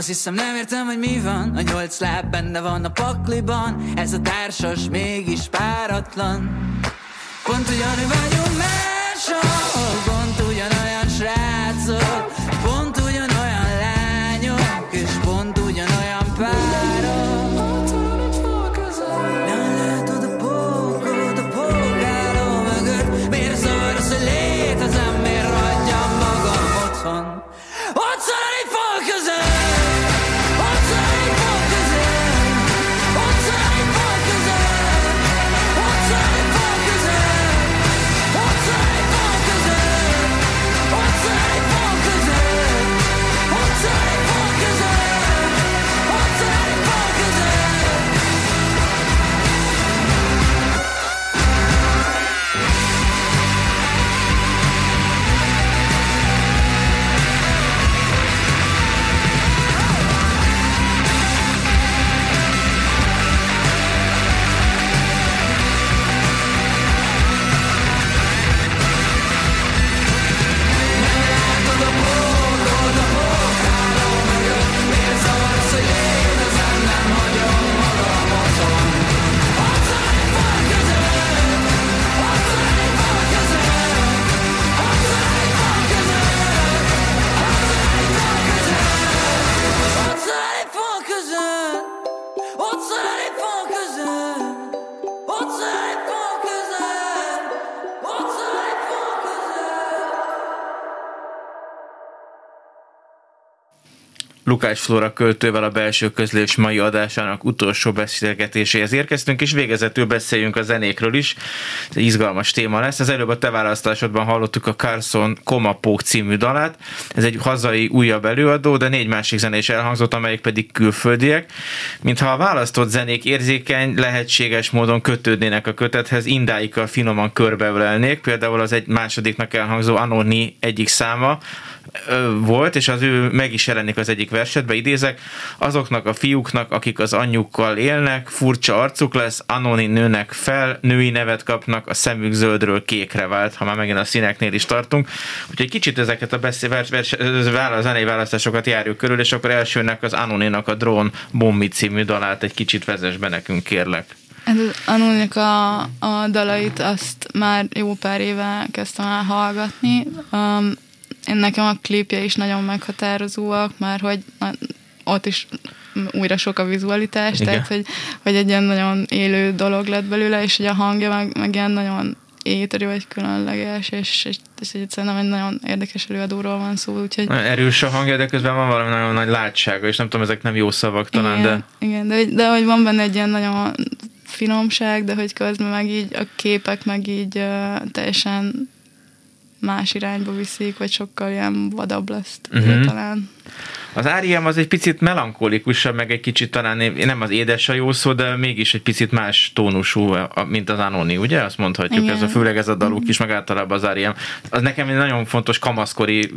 Azt hiszem nem értem, hogy mi van. A nyolc láb benne van a pakliban. Ez a társas mégis páratlan. Pont ugyanúgy vagyunk mások Lukács Flóra költővel a belső közlés mai adásának utolsó beszélgetéséhez érkeztünk, és végezetül beszéljünk a zenékről is. Ez izgalmas téma lesz. Az előbb a te választásodban hallottuk a Carson Komapók című dalát. Ez egy hazai újabb előadó, de négy másik zene is elhangzott, amelyek pedig külföldiek. Mintha a választott zenék érzékeny, lehetséges módon kötődnének a kötethez, indáikkal finoman körbeölelnék. Például az egy másodiknak elhangzó Anoni egyik száma, volt, és az ő meg is jelenik az egyik versetbe, idézek, azoknak a fiúknak, akik az anyjukkal élnek, furcsa arcuk lesz, anoni nőnek fel, női nevet kapnak, a szemük zöldről kékre vált, ha már megint a színeknél is tartunk. Úgyhogy kicsit ezeket a beszél, vers, vers, válasz, zenei választásokat járjuk körül, és akkor elsőnek az Anoninak a Drón Bombi című dalát egy kicsit vezess be nekünk, kérlek. Anónik a, a dalait azt már jó pár éve kezdtem el hallgatni. Um, nekem a klipje is nagyon meghatározóak, már hogy ott is újra sok a vizualitás, Igen. tehát hogy, hogy egy ilyen nagyon élő dolog lett belőle, és hogy a hangja meg, meg ilyen nagyon éteri vagy különleges, és, és, és egyszerűen egy nagyon érdekes előadóról van szó, úgyhogy... Nagyon erős a hangja, de közben van valami nagyon nagy látsága, és nem tudom, ezek nem jó szavak talán, igen, de... Igen, de, de hogy van benne egy ilyen nagyon finomság, de hogy közben meg így a képek meg így uh, teljesen más irányba viszik, vagy sokkal ilyen vadabb lesz uh-huh. talán. Az Áriem az egy picit melankolikusabb, meg egy kicsit talán nem az édes a jó szó, de mégis egy picit más tónusú, mint az Anoni, ugye? Azt mondhatjuk, Igen. ez a főleg ez a daluk is, meg általában az Áriem. Az nekem egy nagyon fontos kamaszkori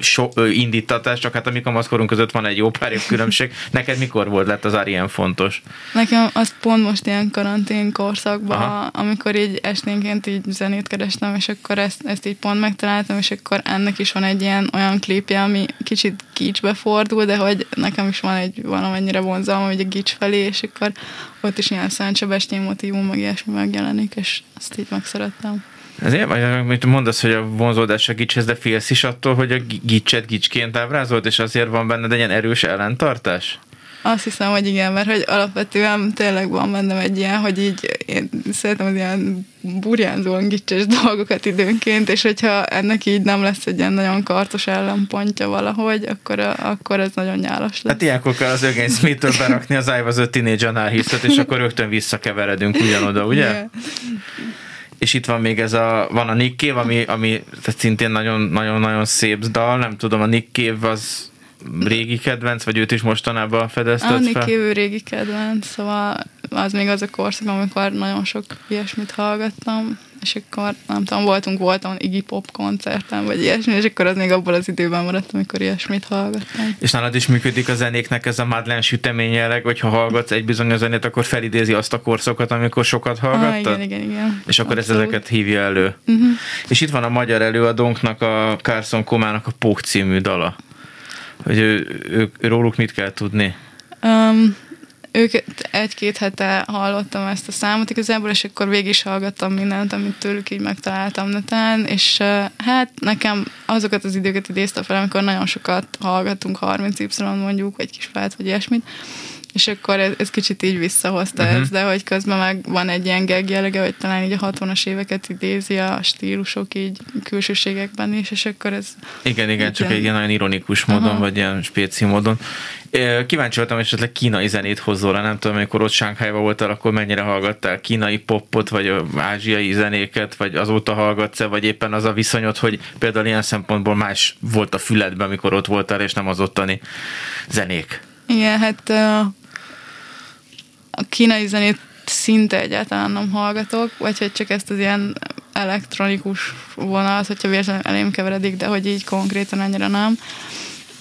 so, indítatás, csak hát a mi kamaszkorunk között van egy jó pár év különbség. Neked mikor volt lett az Áriem fontos? Nekem az pont most ilyen karantén korszakban, Aha. amikor így esténként így zenét kerestem, és akkor ezt, ezt így pont megtaláltam, és akkor ennek is van egy ilyen olyan klipje, ami kicsit kicsbe fordul, de hogy nekem is van egy valamennyire vonzalma, hogy a gics felé, és akkor ott is ilyen Szent Sebestyén motivum, meg ilyesmi megjelenik, és azt így megszerettem. Ezért, vagy amit mondasz, hogy a vonzódás a gicshez, de félsz is attól, hogy a gicset gicsként ábrázolt, és azért van benne egy ilyen erős ellentartás? Azt hiszem, hogy igen, mert hogy alapvetően tényleg van bennem egy ilyen, hogy így én szeretem az ilyen burjánzóan gicses dolgokat időnként, és hogyha ennek így nem lesz egy ilyen nagyon kartos ellenpontja valahogy, akkor, akkor ez nagyon nyálas lesz. Hát ilyenkor kell az Ögény Smith-től berakni az I was a teenage és akkor rögtön visszakeveredünk ugyanoda, ugye? Yeah. és itt van még ez a, van a Nick Cave, ami, ami tehát szintén nagyon-nagyon szép dal, nem tudom, a Nick Cave az régi kedvenc, vagy őt is mostanában fedezted Anni fel? kívül régi kedvenc, szóval az még az a korszak, amikor nagyon sok ilyesmit hallgattam, és akkor nem tudom, voltunk, voltam Iggy Pop koncerten, vagy ilyesmi, és akkor az még abból az időben maradt, amikor ilyesmit hallgattam. És nálad is működik a zenéknek ez a Madeleine sütemény jelleg, hogy ha hallgatsz egy bizonyos zenét, akkor felidézi azt a korszokat, amikor sokat hallgattad? Ah, igen, igen, igen. És akkor ez ezeket hívja elő. Uh-huh. És itt van a magyar előadónknak, a Carson Komának a Pók című dala hogy ő, ő, róluk mit kell tudni? Um, ők egy-két hete hallottam ezt a számot igazából, és akkor végig is hallgattam mindent, amit tőlük így megtaláltam neten, és hát nekem azokat az időket idézte fel, amikor nagyon sokat hallgattunk 30Y mondjuk, vagy kisfát, vagy ilyesmit, és akkor ez, ez kicsit így visszahozta uh-huh. ez, de hogy közben meg van egy ilyen gag jellege, hogy talán így a 60-as éveket idézi a stílusok így külsőségekben is, és akkor ez... Igen, igen, csak egy ilyen nagyon ironikus módon, Aha. vagy ilyen spéci módon. Kíváncsi voltam, hogy esetleg kínai zenét hozzól, nem tudom, amikor ott Sánkhájban voltál, akkor mennyire hallgattál kínai popot, vagy ázsiai zenéket, vagy azóta hallgatsz vagy éppen az a viszonyod, hogy például ilyen szempontból más volt a füledben, amikor ott voltál, és nem az ottani zenék. Igen, hát kínai zenét szinte egyáltalán nem hallgatok, vagy hogy csak ezt az ilyen elektronikus vonalat, hogyha véletlenül elém keveredik, de hogy így konkrétan ennyire nem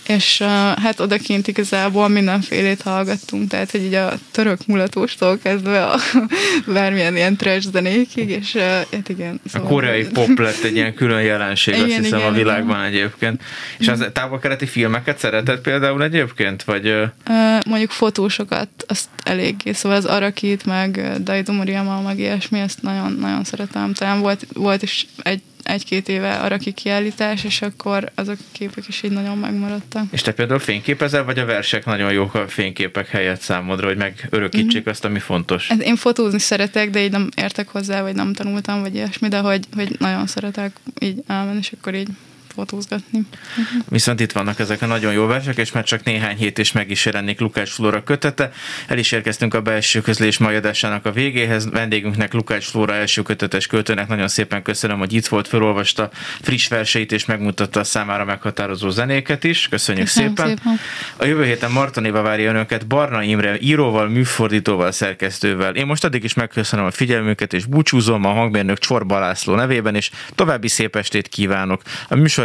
és uh, hát odakint igazából mindenfélét hallgattunk, tehát hogy így a török mulatóstól kezdve a bármilyen ilyen trash zenékig, és uh, hát igen. Szóval... A koreai pop lett egy ilyen külön jelenség, igen, azt hiszem igen, a világban igen. egyébként. És az távolkeleti filmeket szeretett például egyébként? Vagy, uh... Mondjuk fotósokat, azt eléggé, szóval az Arakit, meg Daido Moriyama, meg ilyesmi, ezt nagyon, nagyon szeretem. Talán volt, volt is egy egy-két éve araki kiállítás, és akkor azok a képek is így nagyon megmaradtak. És te például fényképezel, vagy a versek nagyon jók a fényképek helyett számodra, hogy megörökítsék mm. azt, ami fontos? Hát én fotózni szeretek, de így nem értek hozzá, vagy nem tanultam, vagy ilyesmi, de hogy, hogy nagyon szeretek így elmenni, és akkor így fotózgatni. Uh-huh. Viszont itt vannak ezek a nagyon jó versek, és már csak néhány hét is meg is jelenik Lukács Flóra kötete. El is érkeztünk a belső közlés mai adásának a végéhez. Vendégünknek Lukács Flóra első kötetes költőnek nagyon szépen köszönöm, hogy itt volt, felolvasta friss verseit és megmutatta a számára meghatározó zenéket is. Köszönjük Köszönöm szépen. szépen. A jövő héten Martonéva várja önöket Barna Imre íróval, műfordítóval, szerkesztővel. Én most addig is megköszönöm a figyelmüket, és búcsúzom a hangmérnök Csorba László nevében, és további szép estét kívánok. A műsor